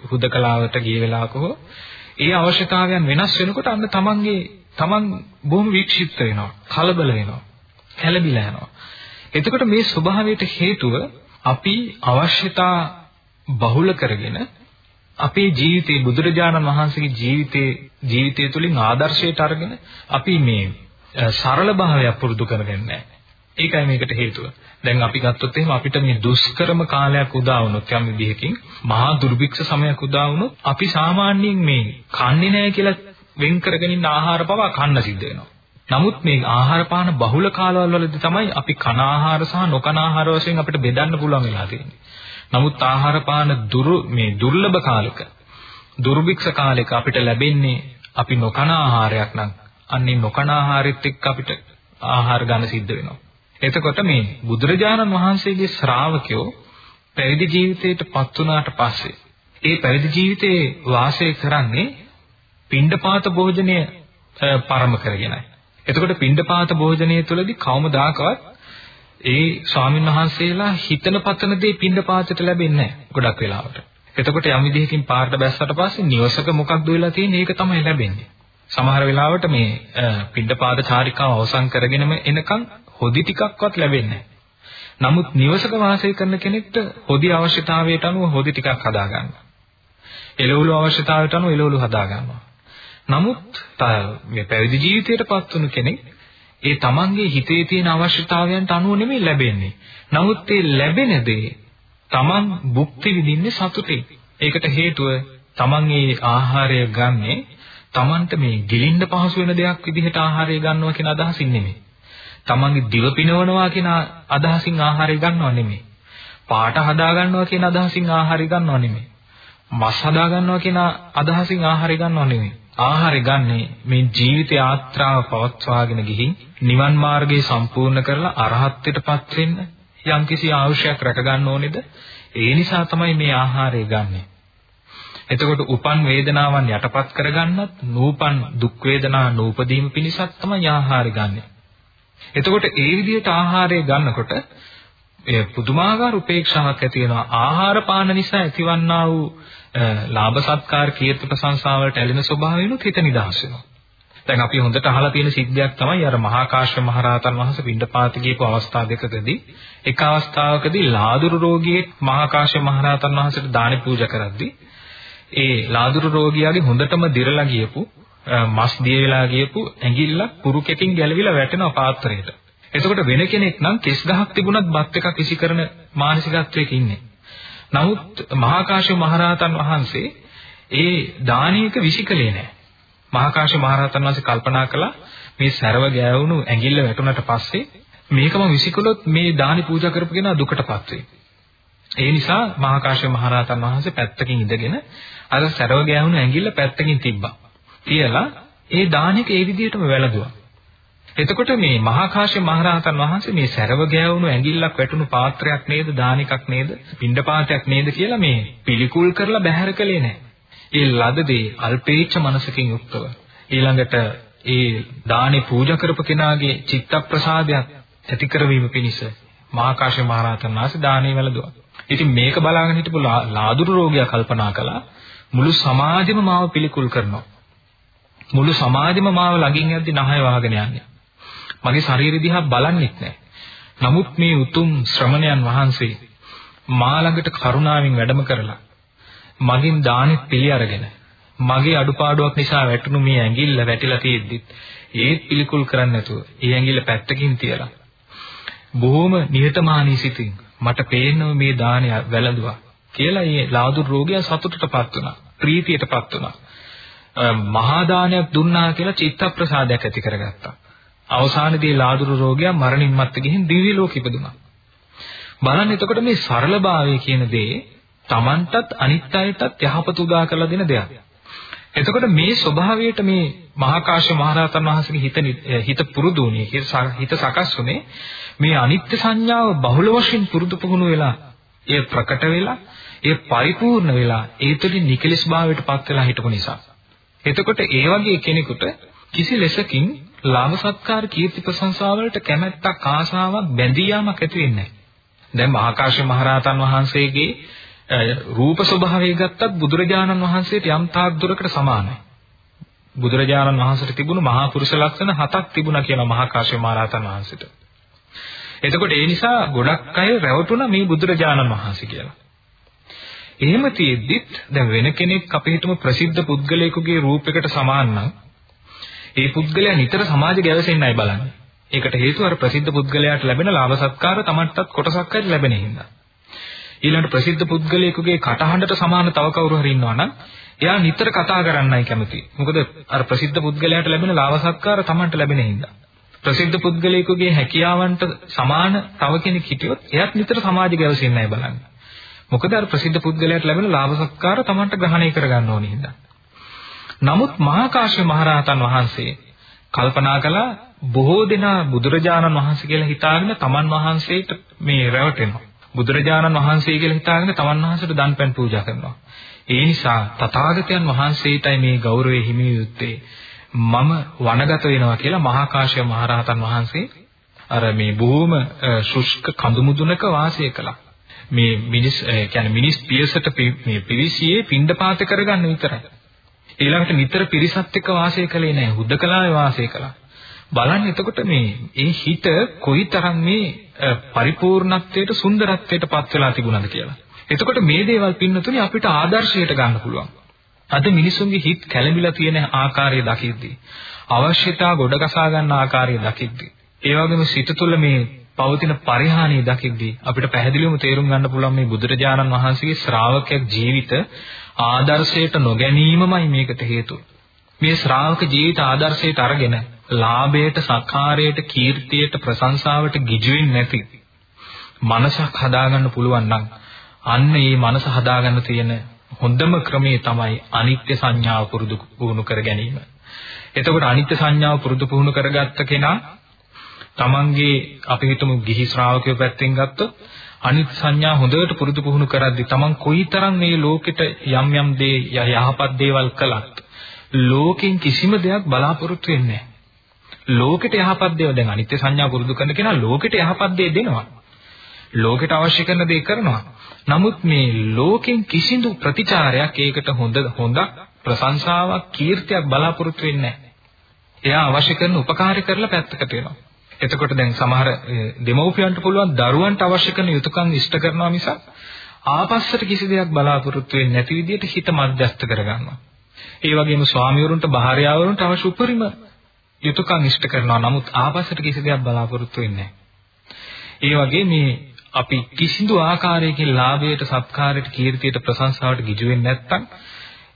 හුදකලාවට ගිය වෙලාවක හෝ ඒ අවශ්‍යතාවයන් වෙනස් වෙනකොට අන්න තමන්ගේ තමන් බොහොම වික්ෂිප්ත වෙනවා කලබල වෙනවා කැළඹිලා යනවා. එතකොට මේ ස්වභාවයට හේතුව අපි අවශ්‍යතා බහුල කරගෙන අපේ ජීවිතේ බුදුරජාණන් වහන්සේගේ ජීවිතේ ජීවිතය තුළින් ආදර්ශයට අරගෙන අපි මේ සරල භාවය පුරුදු කරගන්නේ ඒකයි මේකට හේතුව. දැන් අපි ගත්තොත් එහෙම අපිට මේ දුෂ්කරම කාලයක් උදා වුණොත් යම් විදිහකින් මහා දුර්භික්ෂ සමයක් උදා වුණොත් අපි සාමාන්‍යයෙන් මේ කන්නේ නැහැ කියලා වෙන් කරගෙන ඉන්න ආහාර පවා කන්න සිද්ධ වෙනවා. නමුත් මේ ආහාර පාන බහුල කාලවල වලදී තමයි අපි කන ආහාර සහ නොකන ආහාර වශයෙන් අපිට බෙදන්න පුළුවන් වෙලා තියෙන්නේ. නමුත් ආහාර පාන දුරු මේ දුර්ලභ කාලෙක දුර්භික්ෂ කාලෙක අපිට ලැබෙන්නේ අපි නොකන ආහාරයක් නම් අන්නේ නොකන ආහාරෙත් එක්ක අපිට ආහාර ගන්න සිද්ධ වෙනවා. එතකොට මේ බුදුරජාණන් වහන්සේගේ ශ්‍රාවකයෝ පැවිදි ජීවිතයට පත් වුණාට පස්සේ ඒ පැවිදි ජීවිතේ වාසය කරන්නේ පිණ්ඩපාත භෝජනය පරම කරගෙනයි. එතකොට පිණ්ඩපාත භෝජනය තුළදී කවමදාකවත් ඒ ස්වාමීන් වහන්සේලා හිතන පතන දේ පිණ්ඩපාතයට ලැබෙන්නේ නැහැ ගොඩක් වෙලාවට. එතකොට යම් විදිහකින් පාරට බැස්සට පස්සේ නිවසක මොකක්ද වෙලා තියෙන්නේ ඒක තමයි ලැබෙන්නේ. සමහර වෙලාවට මේ පිණ්ඩපාත චාරිකාව අවසන් කරගෙනම එනකන් හොදි ටිකක්වත් ලැබෙන්නේ නමුත් නිවසක වාසය කරන කෙනෙක්ට හොදි අවශ්‍යතාවයට අනුව හොදි ටිකක් හදා ගන්නවා. එළවලු අවශ්‍යතාවයට අනුව එළවලු හදා ගන්නවා. නමුත් මේ පැවිදි ජීවිතයටපත් වුණු කෙනෙක් ඒ තමන්ගේ හිතේ තියෙන අවශ්‍යතාවයන්ට අනුව නෙමෙයි ලැබෙන්නේ. නමුත් ඒ ලැබෙන දේ තමන් භුක්ති විඳින්නේ සතුටින්. ඒකට හේතුව තමන් ඒ ආහාරය ගන්නේ තමන්ට මේ ගිලින්න පහසු වෙන දෙයක් විදිහට ආහාරය ගන්නවා කියන අදහසින් නෙමෙයි. තමන්ගේ දිව පිනවනවා කියන අදහසින් ආහාරය ගන්නව නෙමෙයි. පාට හදා ගන්නවා කියන අදහසින් ආහාරය ගන්නව නෙමෙයි. මස් හදා ගන්නවා කියන අදහසින් ආහාරය ගන්නව නෙමෙයි. ආහාරය ගන්නේ මේ ජීවිතය ආත්‍රාව පවත්වාගෙන ගිහින් නිවන් මාර්ගය සම්පූර්ණ කරලා අරහත්ත්වයටපත් වෙන්න යම්කිසි අවශ්‍යයක් රැක ගන්න ඕනේද? ඒ නිසා තමයි මේ ආහාරය ගන්නෙ. එතකොට උපන් වේදනාවන් යටපත් කරගන්නත් නූපන් දුක් වේදනා නූපදීම පිණිසත් තමයි ආහාරය ගන්නෙ. එතකොට ඒ විදිහට ආහාරය ගන්නකොට ඒ පුදුමාකාර උපේක්ෂාවක් ඇති වෙනවා. ආහාර පාන නිසා ඇතිවන්නා වූ ලාභ සත්කාර කීර්ති ප්‍රශංසා වලට ඇලෙන ස්වභාවයනොත් හිත නිදහස් වෙනවා. දැන් අපි හොඳට අහලා තියෙන සිද්ධියක් තමයි අර මහා කාශ්‍යප මහ රහතන් වහන්සේ පිණ්ඩපාත ගියපු අවස්ථා දෙකකදී එක අවස්ථාවකදී ලාදුරු රෝගියෙක් මහා කාශ්‍යප මහ රහතන් වහන්සේට දානි පූජා කරද්දී ඒ ලාදුරු රෝගියාගේ හොඳටම දිරලා ගියපු මස් දිය වෙලා ගියපු ඇඟිල්ල පුරුකෙකින් ගැලවිලා වැටෙනවා පාත්‍රයට. එතකොට වෙන කෙනෙක් නම් කෙස් ගහක් තිබුණත් බත් එකක් විසි කරන මානසිකත්වයක ඉන්නේ. නමුත් මහා කාශ්‍යප මහරහතන් වහන්සේ ඒ දානීයක විසිකලේ නැහැ. මහා කාශ්‍යප මහරහතන් වහන්සේ කල්පනා කළා මේ සරව ගෑවුණු ඇඟිල්ල වැටුණට පස්සේ මේකම විසිකලොත් මේ දානි පූජා කරපු කෙනා දුකටපත් වෙයි. ඒ නිසා මහා කාශ්‍යප මහරහතන් වහන්සේ පැත්තකින් ඉඳගෙන අර සරව ගෑවුණු ඇඟිල්ල පැත්තකින් තිබ්බා. තියලා ඒ දානෙක ඒ විදිහටම වැළඳුවා. එතකොට මේ මහා කාශ්‍යප මහරහතන් වහන්සේ මේ සැරව ගෑවුණු ඇඟිල්ලක් වැටුණු පාත්‍රයක් නේද දානිකක් නේද පිණ්ඩපාතයක් නේද කියලා මේ පිළිකුල් කරලා බැහැර කළේ නැහැ. ඒ ලදදී අල්පේච්ඡ මනසකින් යුක්තව ඊළඟට ඒ දානේ පූජා කරපු කෙනාගේ චිත්ත ප්‍රසාදයක් ඇති කරවීම පිණිස මහා කාශ්‍යප මහරහතන් වහන්සේ දානේ වැළඳුවා. ඉතින් මේක බලාගෙන හිටපු ලාදුරු රෝගියා කල්පනා කළා මුළු සමාජෙම මාව පිළිකුල් කරනවා. මුළු සමාජෙම මාව ළඟින් යද්දි නහය වහගෙන යන්නේ. මගේ ශරීරය දිහා බලන්නෙත් නැහැ. නමුත් මේ උතුම් ශ්‍රමණයන් වහන්සේ මා ළඟට කරුණාවෙන් වැඩම කරලා මගින් දානෙත් පිළි අරගෙන මගේ අඩුපාඩුවක් නිසා වැටුණු මේ ඇඟිල්ල වැටිලා තියෙද්දිත් ඒත් පිළිකුල් කරන්නේ නැතුව ඒ ඇඟිල්ල පැත්තකින් තියලා බොහොම නිහතමානී සිතින් මට පේනව මේ දානය වැළඳුවා කියලා මේ ලාදුරු රෝගියා සතුටටපත් වුණා ප්‍රීතියටපත් වුණා මහා දානයක් දුන්නා කියලා චිත්ත ප්‍රසාදයක් ඇති කරගත්තා අවසානයේදී ලාදුරු රෝගයා මරණින් මත්තේ ගිහින් දිව්‍ය ලෝකෙ ඉපදුනා. බලන්න එතකොට මේ සරලභාවය කියන දේ Tamanටත් අනිත් අයටත් යහපත උදා කරලා දෙන දෙයක්. එතකොට මේ ස්වභාවයට මේ මහාකාශ්‍ය මහරහතන් වහන්සේගේ හිත හිත පුරුදු වුණේ හිත සකස් වුණේ මේ අනිත්‍ය සංඥාව බහුල වශයෙන් පුරුදු පුහුණු වෙලා ඒ ප්‍රකට වෙලා ඒ පරිපූර්ණ වෙලා ඒ තුළින් නිකලස් භාවයට පත් වෙලා හිටපු නිසා. එතකොට ඒ වගේ කෙනෙකුට කිසි ලෙසකින් ලාභ සත්කාර කීර්ති ප්‍රශංසා වලට කැමැත්තක් ආසාවක් බැඳී යාමක් ඇති වෙන්නේ නැහැ. දැන් මහාකාශ්‍ය මහරහතන් වහන්සේගේ රූප ස්වභාවය ගත්තත් බුදුරජාණන් වහන්සේට යම් තාක් දුරකට සමානයි. බුදුරජාණන් වහන්සේට තිබුණු මහා පුරුෂ ලක්ෂණ හතක් තිබුණා කියලා මහාකාශ්‍ය මහරහතන් වහන්සේට. එතකොට ඒ නිසා ගොඩක් අය රැවටුණා මේ බුදුරජාණන් වහන්සේ කියලා. එහෙම තියෙද්දිත් දැන් වෙන කෙනෙක් අපි හිතමු ප්‍රසිද්ධ පුද්ගලයෙකුගේ රූපයකට සමාන නම් ඒ පුද්ගලයා නිතර සමාජ ගැවසෙන්නයි බලන්නේ. ඒකට හේතුව අර ප්‍රසිද්ධ පුද්ගලයාට ලැබෙන ලාභ සත්කාර Tamanටත් කොටසක් හරි ලැබෙන හින්දා. ඊළඟට ප්‍රසිද්ධ පුද්ගලයෙකුගේ කටහඬට සමාන තව කවුරු හරි ඉන්නවා නම් එයා නිතර කතා කරන්නයි කැමති. මොකද අර ප්‍රසිද්ධ පුද්ගලයාට ලැබෙන ලාභ සත්කාර Tamanට ලැබෙන හින්දා. ප්‍රසිද්ධ පුද්ගලයෙකුගේ හැකියාවන්ට සමාන තව කෙනෙක් හිටියොත් එයාත් නිතර සමාජ ගැවසෙන්නයි බලන්නේ. මොකද අර ප්‍රසිද්ධ පුද්ගලයාට ලැබෙන ලාභ සත්කාර Tamanට ග්‍රහණය කරගන්න ඕනේ හින්දා. නමුත් මහා කාශ්‍යප මහරහතන් වහන්සේ කල්පනා කළා බොහෝ දෙනා බුදුරජාණන් වහන්සේ කියලා හිතාගෙන තමන් වහන්සේට මේ රැවටෙනවා. බුදුරජාණන් වහන්සේ කියලා හිතාගෙන තමන් වහන්සේට දන්පැන් පූජා කරනවා. ඒ නිසා තථාගතයන් වහන්සේටයි මේ ගෞරවය හිමි යුත්තේ. මම වනගත වෙනවා කියලා මහා කාශ්‍යප මහරහතන් වහන්සේ අර මේ බොහොම ශුෂ්ක කඳු මුදුනක වාසය කළා. මේ මිනිස් කියන්නේ මිනිස් පියසට මේ පිවිසියේ පිණ්ඩපාත කරගන්න විතරයි. ඊළඟට නිතර පිරිසත් එක්ක වාසය කළේ නැහැ. හුදකලාවේ වාසය කළා. බලන්න එතකොට මේ ඒ හිත කොයිතරම් මේ පරිපූර්ණත්වයට සුන්දරත්වයට පත් වෙලා තිබුණාද කියලා. එතකොට මේ දේවල් පින්නතුනි අපිට ආදර්ශයට ගන්න පුළුවන්. අද මිනිසුන්ගේ හිත කැළඹිලා තියෙන ආකාරය දකිද්දී අවශ්‍යතා ගොඩගසා ගන්න ආකාරය දකිද්දී ඒ වගේම සිත තුළ මේ පවතින පරිහානිය දකිද්දී අපිට පැහැදිලිවම තේරුම් ගන්න පුළුවන් මේ බුදුරජාණන් වහන්සේගේ ශ්‍රාවකයක් ජීවිත ආදර්ශයට නොගැනීමමයි මේකට හේතුව. මේ ශ්‍රාවක ජීවිත ආදර්ශයට අරගෙන ලාභයට, සක්කාරයට, කීර්තියට, ප්‍රශංසාවට ගිජු නැති මනසක් හදාගන්න පුළුවන් නම් අන්න ඒ මනස හදාගන්න තියෙන හොඳම ක්‍රමය තමයි අනිත්‍ය සංඥාව පුරුදු පුහුණු කර ගැනීම. එතකොට අනිත්‍ය සංඥාව පුරුදු පුහුණු කරගත්ත කෙනා තමන්ගේ අපි හිතමු ගිහි ශ්‍රාවකයෝ පැත්තෙන් ගත්තොත් අනිත් සංඥා හොඳට පුරුදු පුහුණු කරද්දී තමන් කොයිතරම් මේ ලෝකෙට යම් යම් දේ යහපත් දේවල් කළත් ලෝකෙන් කිසිම දෙයක් බලාපොරොත්තු වෙන්නේ ලෝකෙට යහපත් දේවල් දැන් අනිත්‍ය සංඥා පුරුදු කරන කෙනා ලෝකෙට යහපත් දේ දෙනවා. ලෝකෙට අවශ්‍ය කරන දේ කරනවා. නමුත් මේ ලෝකෙන් කිසිදු ප්‍රතිචාරයක් ඒකට හොඳ හොඳක් ප්‍රශංසාවක් කීර්තියක් බලාපොරොත්තු වෙන්නේ නැහැ. එයා අවශ්‍ය කරන උපකාරය කරලා පැත්තකට වෙනවා. එතකොට දැන් සමහර දෙමව්පියන්ට පුළුවන් දරුවන්ට අවශ්‍ය කරන යුතුයකම් ඉෂ්ට කරනවා මිසක් ආපස්සට කිසි දෙයක් බලාපොරොත්තු වෙන්නේ නැති විදිහට හිත මධ්‍යස්ත කරගන්නවා. ඒ වගේම ස්වාමියවරුන්ට භාර්යාවරුන්ට අවශ්‍ය උපරිම යුතුයකම් ඉෂ්ට කරනවා. නමුත් ආපස්සට කිසි දෙයක් බලාපොරොත්තු වෙන්නේ නැහැ. ඒ වගේ මේ අපි කිසිදු ආකාරයකින් ලාභයට, සත්කාරයට, කීර්තියට, ප්‍රශංසාවට ගිජු වෙන්නේ නැත්නම්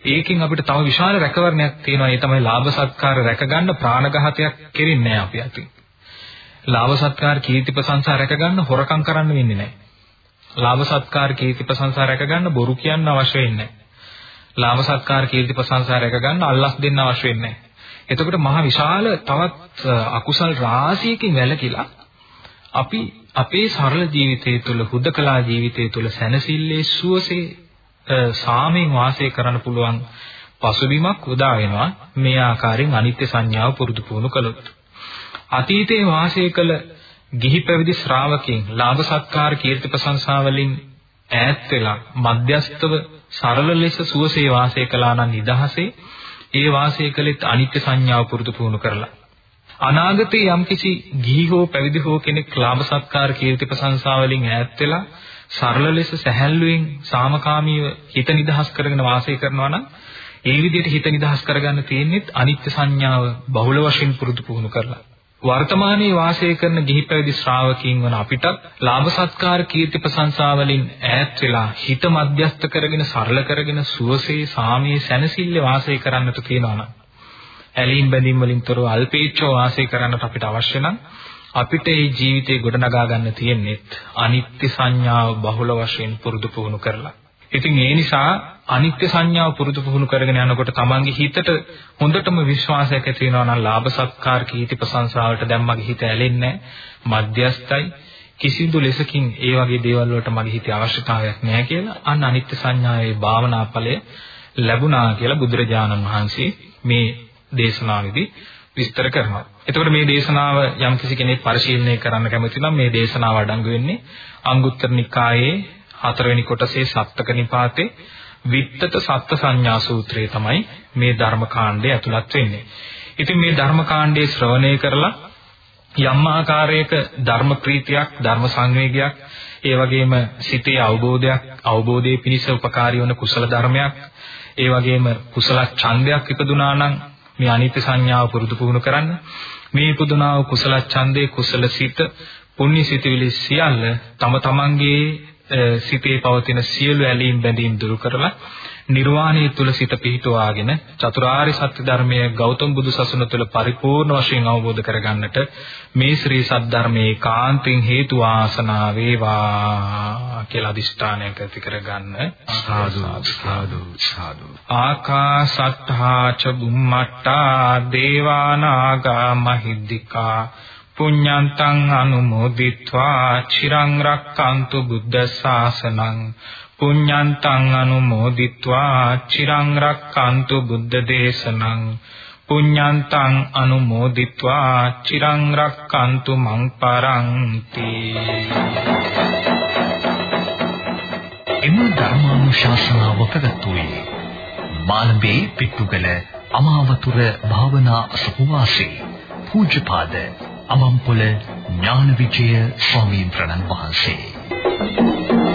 ඒකෙන් අපිට තව විශාල රැකවරණයක් තියෙනවා. ඒ තමයි ලාභ සත්කාර රැකගන්න ප්‍රාණඝාතයක් කෙරෙන්නේ නැහැ අපි අතින්. ලාභ සත්කාර කීර්ති ප්‍රශංසා රැකගන්න හොරකම් කරන්න වෙන්නේ නැහැ. ලාභ සත්කාර කීර්ති ප්‍රශංසා රැකගන්න බොරු කියන්න අවශ්‍ය වෙන්නේ නැහැ. ලාභ සත්කාර කීර්ති ප්‍රශංසා රැකගන්න අල්ලස් දෙන්න අවශ්‍ය වෙන්නේ නැහැ. එතකොට මහ විශාල තවත් අකුසල් රාශියකින් වැළකීලා අපි අපේ සරල ජීවිතය තුළ හුදකලා ජීවිතය තුළ සැනසille සුවසේ සාමයෙන් වාසය කරන්න පුළුවන් පසුබිමක් උදා වෙනවා මේ ආකාරයෙන් අනිත්‍ය සංඥාව පුරුදු පුහුණු කළොත්. අතීතයේ වාසය කළ ගිහි පැවිදි ශ්‍රාවකයන් ලාභ සත්කාර කීර්ති ප්‍රශංසා වලින් ඈත් වෙලා මධ්‍යස්තව සරල ලෙස සුවසේ වාසය කළා නම් නිදහසේ ඒ වාසය කළෙත් අනිත්‍ය සංඥාව පුරුදු පුහුණු කරලා අනාගතේ යම්කිසි ගිහි හෝ පැවිදි හෝ කෙනෙක් ලාභ සත්කාර කීර්ති ප්‍රශංසා වලින් ඈත් වෙලා සරල ලෙස සැහැල්ලුවෙන් සාමකාමීව හිත නිදහස් කරගෙන වාසය කරනවා නම් ඒ විදිහට හිත නිදහස් කරගන්න තියෙන්නේ අනිත්‍ය සංඥාව බහුල වශයෙන් පුරුදු පුහුණු කරලා. වර්තමානයේ වාසය කරන ගිහි පැවිදි ශ්‍රාවකීන් වන අපිටත් ලාභ සත්කාර කීර්ති ප්‍රශංසා වලින් ඈත් වෙලා හිත මධ්‍යස්ත කරගෙන සරල කරගෙන සුවසේ සාමයේ සැනසille වාසය කරන්නට තියෙනවා නම් ඇලීම් බැඳීම් වලින් තොරව අල්පේච්ඡව වාසය කරන්නට අපිට අවශ්‍ය නම් අපිට මේ ජීවිතේ ගොඩනගා ගන්න තියෙන්නේ අනිත්‍ය සංඥාව බහුල වශයෙන් පුරුදු පුහුණු කරලා. ඉතින් ඒ නිසා අනිත්‍ය සංඥාව පුරුදු පුහුණු කරගෙන යනකොට තමන්ගේ හිතට හොඳටම විශ්වාසයක් ඇති වෙනවා නම් ලාභ සත්කාර කීර්ති ප්‍රශංසාවට දැන් මගේ හිත ඇලෙන්නේ මධ්‍යස්තයි කිසිදු ලෙසකින් ඒ වගේ දේවල් වලට මගේ හිතේ අවශ්‍යතාවයක් නැහැ කියලා අන්න අනිත්‍ය සංඥාවේ භාවනා ඵලය ලැබුණා කියලා බුදුරජාණන් වහන්සේ මේ දේශනාවේදී විස්තර කරනවා. එතකොට මේ දේශනාව යම් කිසි කෙනෙක් පරිශීලනය කරන්න කැමති නම් මේ දේශනාව අඩංගු වෙන්නේ අංගුත්තර නිකායේ හතරවෙනි කොටසේ සත්තක නිපාතේ විත්තත සත්ත්ව සංඥා සූත්‍රය තමයි මේ ධර්ම කාණ්ඩය ඇතුළත් වෙන්නේ. ඉතින් මේ ධර්ම කාණ්ඩේ ශ්‍රවණය කරලා යම් ආකාරයක ධර්ම ප්‍රීතියක් ධර්ම සංවේගයක් ඒ වගේම සිතේ අවබෝධයක් අවබෝධයේ පිණිස උපකාරී වන කුසල ධර්මයක් ඒ වගේම කුසල ඡන්දයක් ඉපදුනා නම් මේ අනිත්‍ය සංඥාව පුරුදු පුහුණු කරන්න. මේ පුදුනා වූ කුසල ඡන්දේ කුසල සිත පුණ්‍ය සිතවිලි සියල්ල තම තමන්ගේ සිතේ පවතින සියලු ඇලීම් බැඳීම් දුරු කරලා නිර්වාණය තුල සිත පිහිටුවාගෙන චතුරාර්ය සත්‍ය ධර්මය ගෞතම බුදු සසුන තුළ පරිපූර්ණ වශයෙන් අවබෝධ කරගන්නට මේ ශ්‍රී සද්ධර්මයේ කාන්තෙන් හේතු ආසනා වේවා කියලා අදිෂ්ඨානයක් ඇති කරගන්න. සාදු සාදු සාදු. ආකාසත්තා ච බුම්මට්ටා දේවානාගා මහිද්దికා පුඤ්ඤන්තං අනුමෝදිත්වා චිරං රක්칸තු බුද්ධ ශාසනං. පුඤ්ඤන්තං අනුමෝදිත්වා චිරං රක්칸තු බුද්ධ දේශනං. පුඤ්ඤන්තං අනුමෝදිත්වා චිරං රක්칸තු මං පරන්ති. එම ධර්මානුශාසනාව පැවැත්වුවේ මාළඹේ පිටුගල අමාවතුර භාවනා සුවාසේ පූජ්‍යපාද අමම්පොළ ඥානවිජය ස්වාමීන් වහන්සේ.